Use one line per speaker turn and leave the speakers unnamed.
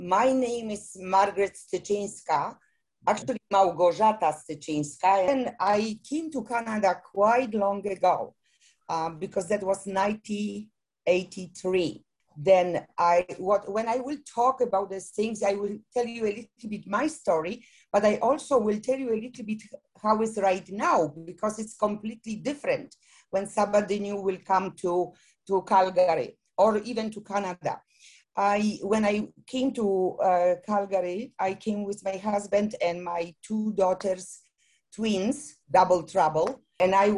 My name is Margaret Styczyńska, actually Małgorzata Styczyńska, and I came to Canada quite long ago uh, because that was 1983. Then I, what, when I will talk about these things, I will tell you a little bit my story, but I also will tell you a little bit how it's right now because it's completely different when somebody new will come to, to Calgary or even to Canada. I, when I came to uh, Calgary, I came with my husband and my two daughters, twins, double trouble. And I